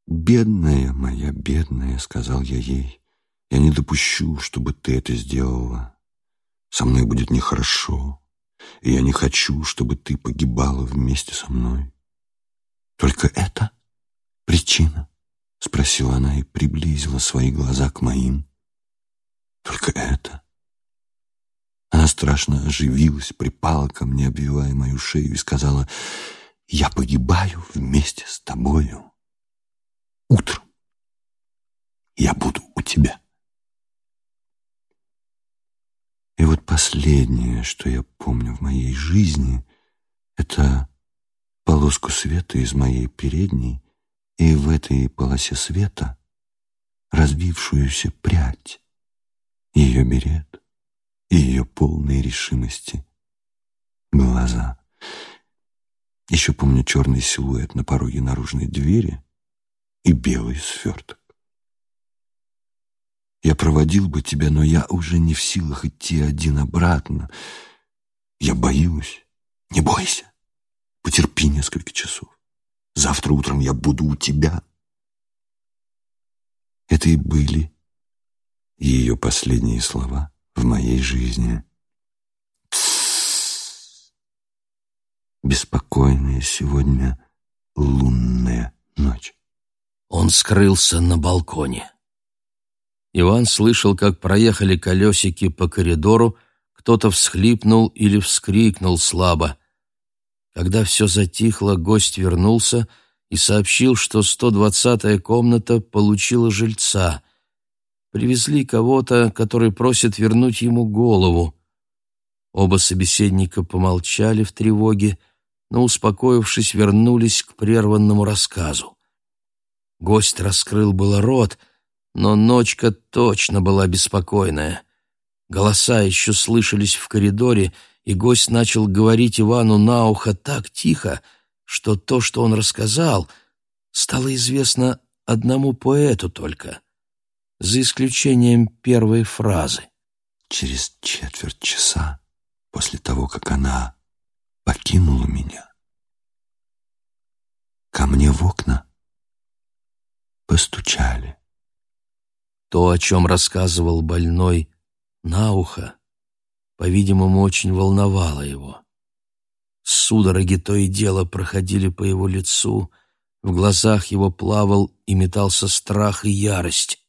Speaker 3: «Бедная моя, бедная», — сказал я ей, — «я не допущу, чтобы ты это сделала. Со мной будет нехорошо, и я не хочу, чтобы ты погибала вместе со мной». «Только это причина?» — спросила она и приблизила свои глаза к моим. «Только это?» Она страшно оживилась, припала ко мне, обвивая мою шею, и сказала, «Я погибаю вместе с тобою» утром я буду у тебя. И вот последнее, что я помню в моей жизни, это полоску света из моей передней и в этой полосе света разбившуюся прядь, ее берет и ее полные решимости глаза. Еще помню черный силуэт на пороге наружной двери, и белый сверток. Я проводил бы тебя, но я уже не в силах идти один обратно. Я боюсь. Не бойся. Потерпи несколько часов. Завтра утром я буду у тебя. Это и были ее последние слова в моей жизни. Беспокойная сегодня лунная ночь.
Speaker 1: Он скрылся на балконе. Иван слышал, как проехали колесики по коридору, кто-то всхлипнул или вскрикнул слабо. Когда все затихло, гость вернулся и сообщил, что 120-я комната получила жильца. Привезли кого-то, который просит вернуть ему голову. Оба собеседника помолчали в тревоге, но, успокоившись, вернулись к прерванному рассказу. Гость раскрыл было рот, но ночка точно была беспокойная. Голоса еще слышались в коридоре, и гость начал говорить Ивану на ухо так тихо, что то, что он рассказал, стало известно одному поэту только, за исключением первой фразы.
Speaker 3: Через четверть часа после того, как она покинула меня, ко мне в окна постучали.
Speaker 1: То, о чем рассказывал больной на ухо, по-видимому, очень волновало его. Судороги то и дело проходили по его лицу, в глазах его плавал и метался страх и ярость.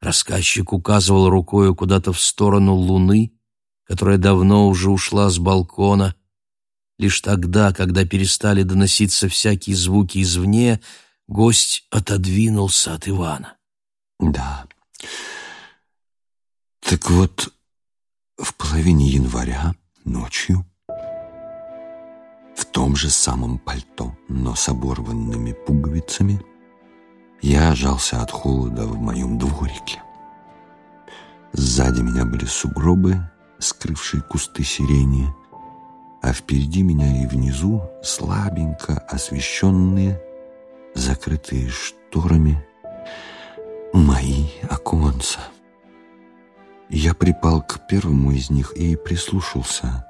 Speaker 1: Рассказчик указывал рукою куда-то в сторону луны, которая давно уже ушла с балкона. Лишь тогда, когда перестали доноситься всякие звуки извне, Гость отодвинулся от Ивана.
Speaker 3: Да. Так вот, в половине января ночью в том же самом пальто, но с оборванными пуговицами, я жался от холода в моем дворике. Сзади меня были сугробы, скрывшие кусты сирени, а впереди меня и внизу слабенько освещенные закрытые шторами, мои оконца. Я припал к первому из них и прислушался.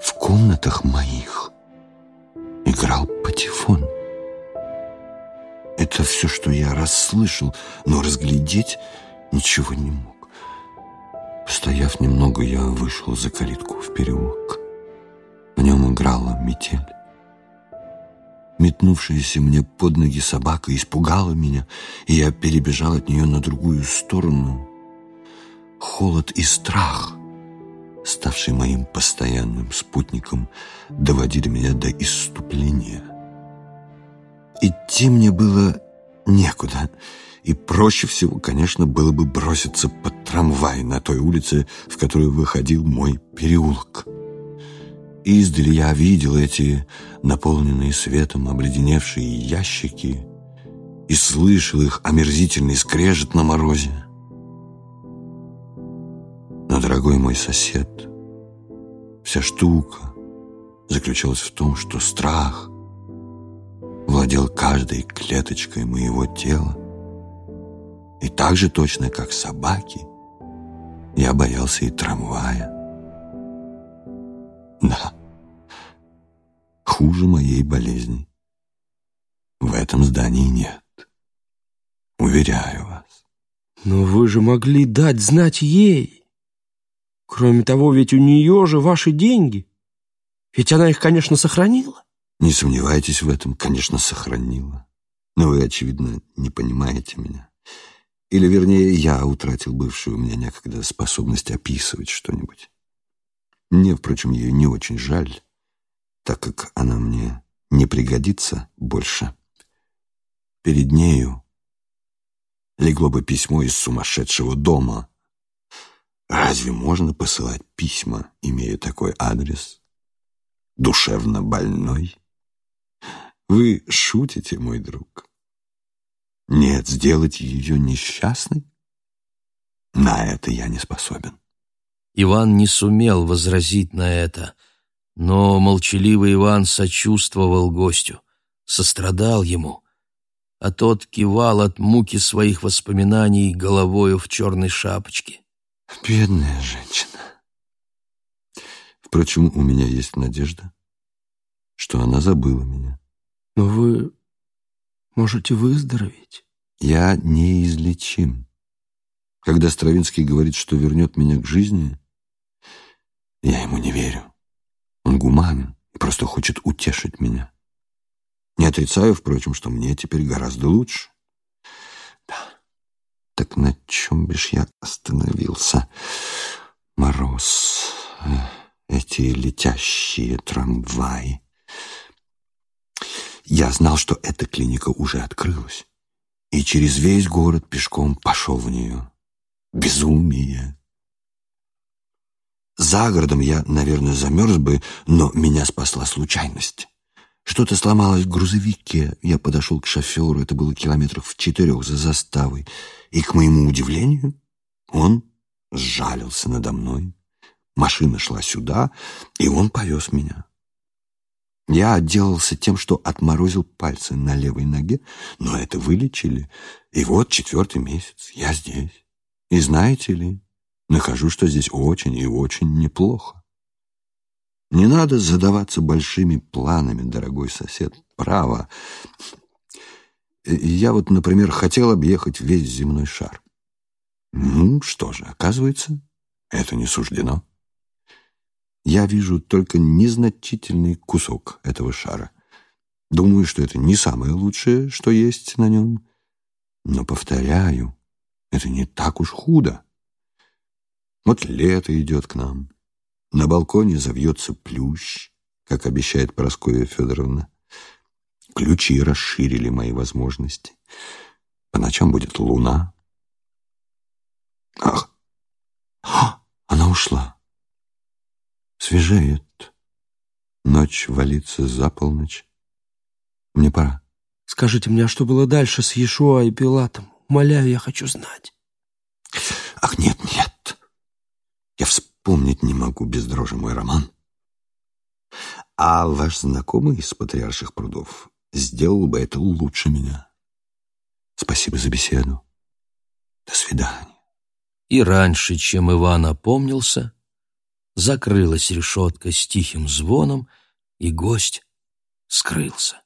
Speaker 3: В комнатах моих играл патефон. Это все, что я расслышал, но разглядеть ничего не мог. Постояв немного, я вышел за калитку в переулок. В нем играла метель. Метнувшаяся мне под ноги собака испугала меня, и я перебежал от нее на другую сторону. Холод и страх, ставший моим постоянным спутником, доводили меня до исступления. Идти мне было некуда, и проще всего, конечно, было бы броситься под трамвай на той улице, в которую выходил мой переулок. Издали я видел эти наполненные светом обледеневшие ящики и слышал их омерзительный скрежет на морозе. Но, дорогой мой сосед, вся штука заключалась в том, что страх владел каждой клеточкой моего тела, и так же точно, как собаки, я боялся и трамвая. Да, хуже моей болезни в этом здании нет. Уверяю вас.
Speaker 2: Но вы же могли дать знать ей. Кроме того, ведь у нее же ваши деньги. Ведь она их, конечно, сохранила.
Speaker 3: Не сомневайтесь в этом, конечно, сохранила. Но вы, очевидно, не понимаете меня. Или, вернее, я утратил бывшую у меня некогда способность описывать что-нибудь. Мне, впрочем, ее не очень жаль, так как она мне не пригодится больше. Перед нею легло бы письмо из сумасшедшего дома. Разве можно посылать письма, имея такой адрес? Душевно больной? Вы шутите, мой друг? Нет, сделать ее несчастной? На это я не способен.
Speaker 1: Иван не сумел возразить на это, но молчаливый Иван сочувствовал гостю, сострадал ему, а тот кивал от муки своих воспоминаний головою в черной шапочке.
Speaker 3: Бедная женщина. Впрочем, у меня есть надежда, что она забыла меня.
Speaker 2: Но вы можете выздороветь.
Speaker 3: Я неизлечим. Когда Стравинский говорит, что вернет меня к жизни, я ему не верю. Он гуманен и просто хочет утешить меня. Не отрицаю, впрочем, что мне теперь гораздо лучше. Да. Так на чем бишь я остановился? Мороз. Эти летящие трамваи. Я знал, что эта клиника уже открылась. И через весь город пешком пошел в нее. Безумие. За городом я, наверное, замерз бы, но меня спасла случайность. Что-то сломалось в грузовике. Я подошел к шоферу, это было километров в четырех за заставой. И, к моему удивлению, он сжалился надо мной. Машина шла сюда, и он повез меня. Я отделался тем, что отморозил пальцы на левой ноге, но это вылечили. И вот четвертый месяц я здесь. И знаете ли, Нахожу, что здесь очень и очень неплохо. Не надо задаваться большими планами, дорогой сосед. Право. Я вот, например, хотел объехать весь земной шар. Ну, что же, оказывается, это не суждено. Я вижу только незначительный кусок этого шара. Думаю, что это не самое лучшее, что есть на нем. Но, повторяю, это не так уж худо. Вот лето идет к нам. На балконе завьется плющ, как обещает Прасковья Федоровна. Ключи расширили мои возможности. По ночам будет луна. Ах! А, она ушла. Свежеет. Ночь валится за полночь. Мне пора.
Speaker 2: Скажите мне, а что было дальше с Иешуа и Пилатом? Умоляю, я хочу знать.
Speaker 3: Ах, нет, нет. Я вспомнить не могу без дрожи мой роман. А ваш знакомый из патриарших прудов сделал бы это лучше меня. Спасибо за беседу. До свидания.
Speaker 1: И раньше, чем Иван опомнился, закрылась решетка с тихим звоном, и гость скрылся.